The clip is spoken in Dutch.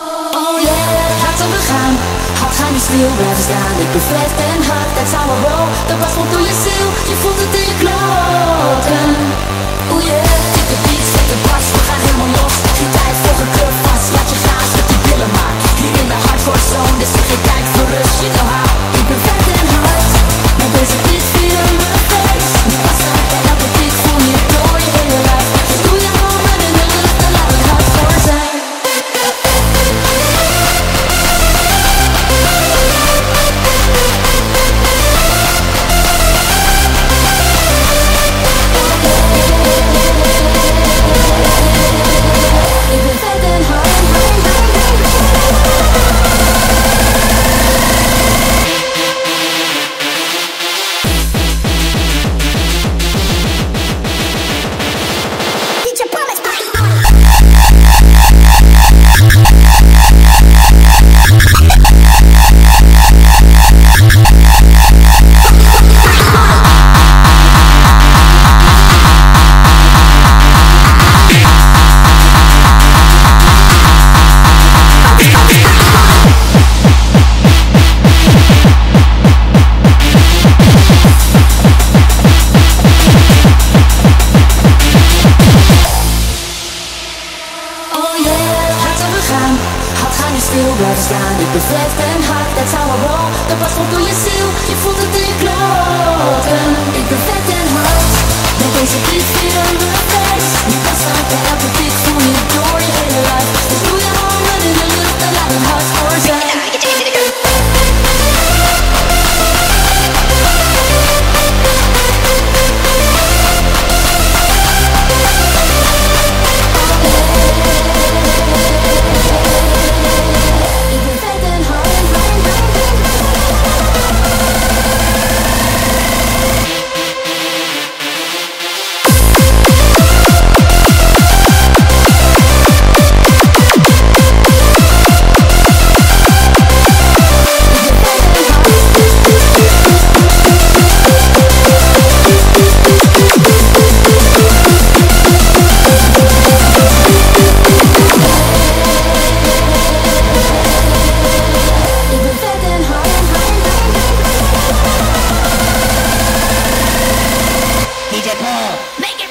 Oh yeah, hard om te gaan. Hard ga niet stil blijven staan. Ik ben vet en hard, dat zou wel. De bas komt door je ziel, je voelt het staan. Ik ben vet en hard, that's how I roll. De bas komt door je ziel, je voelt het in je kloten. Ik ben vet en Make it